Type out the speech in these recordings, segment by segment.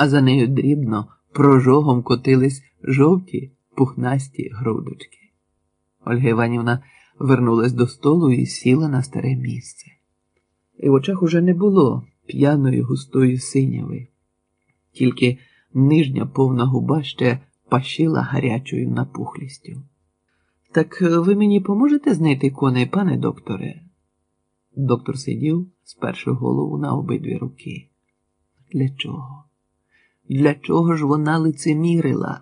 а за нею дрібно прожогом котились жовті пухнасті грудочки. Ольга Іванівна вернулась до столу і сіла на старе місце. І в очах уже не було п'яної густої синяви, тільки нижня повна губа ще пащила гарячою напухлістю. Так ви мені поможете знайти коней, пане докторе? Доктор сидів, сперши голову на обидві руки. Для чого? Для чого ж вона лицемірила?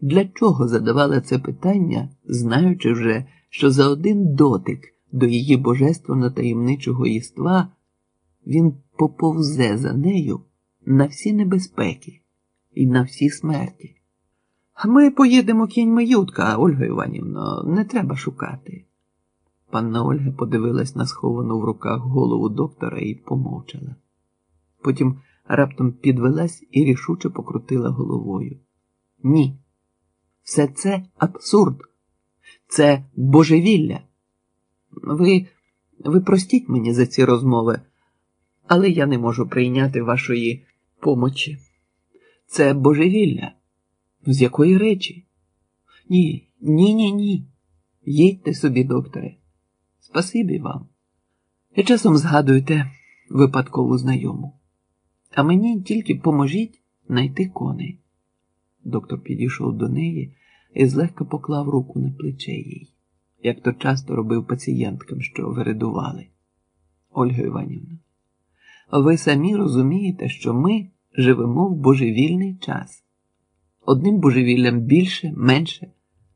Для чого задавала це питання, знаючи вже, що за один дотик до її божественно таємничого єства він поповзе за нею на всі небезпеки і на всі смерті? Ми поїдемо кіньми Ютка, Ольга Іванівна, не треба шукати. Панна Ольга подивилась на сховану в руках голову доктора і помовчала. Потім раптом підвелась і рішуче покрутила головою. Ні. Все це абсурд, це божевілля. Ви, ви простіть мені за ці розмови, але я не можу прийняти вашої помочі. Це божевілля. З якої речі? Ні, ні, ні, ні. Їдьте собі, докторе. Спасибі вам. І часом згадуйте випадкову знайому. А мені тільки поможіть знайти коней. Доктор підійшов до неї і злегка поклав руку на плече їй, як то часто робив пацієнткам, що виридували. Ольга Іванівна, ви самі розумієте, що ми живемо в божевільний час. Одним божевіллям більше, менше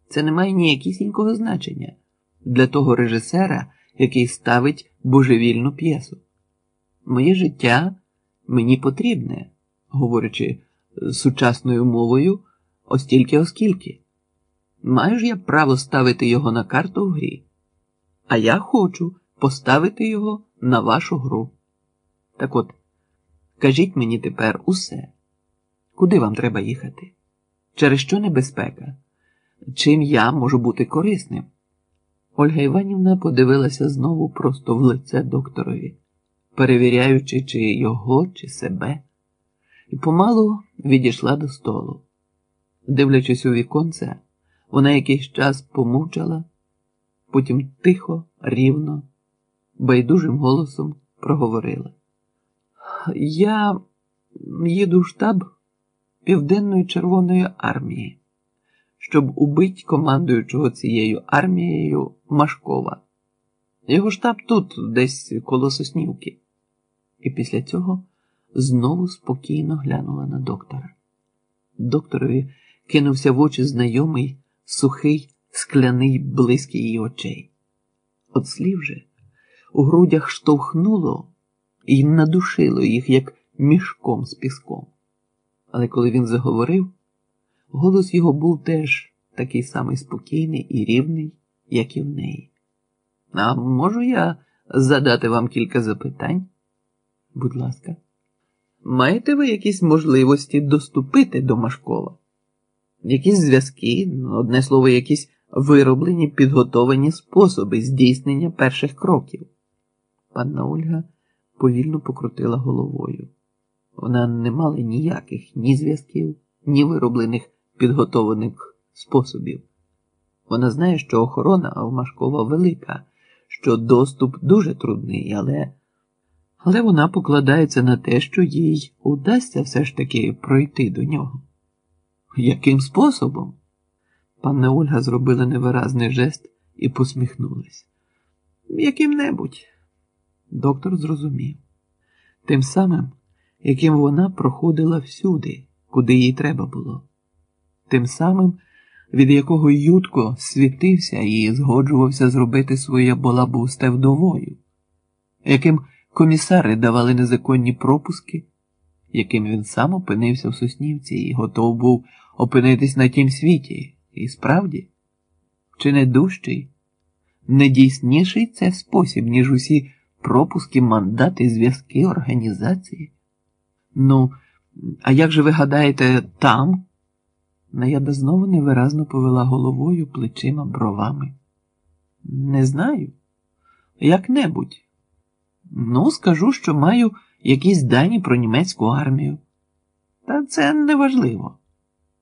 це не має ніякісінького значення для того режисера, який ставить божевільну п'єсу. Моє життя мені потрібне, говорячи сучасною мовою, остільки оскільки. Маю ж я право ставити його на карту в грі, а я хочу поставити його на вашу гру. Так от, кажіть мені тепер усе, куди вам треба їхати? Через що небезпека? Чим я можу бути корисним? Ольга Іванівна подивилася знову просто в лице докторові, перевіряючи, чи його, чи себе, і помалу відійшла до столу. Дивлячись у віконце, вона якийсь час помовчала, потім тихо, рівно, байдужим голосом проговорила. Я їду в штаб Південної Червоної армії, щоб убить командуючого цією армією Машкова. Його штаб тут, десь коло Соснівки. І після цього знову спокійно глянула на доктора. Докторові кинувся в очі знайомий, сухий, скляний блиск її очей. От слів же у грудях штовхнуло і надушило їх, як мішком з піском. Але коли він заговорив, голос його був теж такий самий спокійний і рівний, як і в неї. А можу я задати вам кілька запитань? Будь ласка, маєте ви якісь можливості доступити до Машкова? Якісь зв'язки, одне слово, якісь вироблені, підготовані способи здійснення перших кроків? Панна Ольга повільно покрутила головою. Вона не мала ніяких ні зв'язків, ні вироблених підготованих способів. Вона знає, що охорона в Машкова велика, що доступ дуже трудний, але але вона покладається на те, що їй удасться все ж таки пройти до нього. Яким способом? Панна Ольга зробила невиразний жест і посміхнулась. Яким-небудь. Доктор зрозумів. Тим самим, яким вона проходила всюди, куди їй треба було. Тим самим, від якого Ютко світився і згоджувався зробити своє балабусте вдовою, яким комісари давали незаконні пропуски, яким він сам опинився в Соснівці і готов був опинитись на тім світі, і справді, чи не дужчий, не дійсніший це спосіб, ніж усі пропуски, мандати, зв'язки, організації? Ну, а як же ви гадаєте там? Наяда знову невиразно повела головою, плечима, бровами. Не знаю. Як-небудь. Ну, скажу, що маю якісь дані про німецьку армію. Та це неважливо.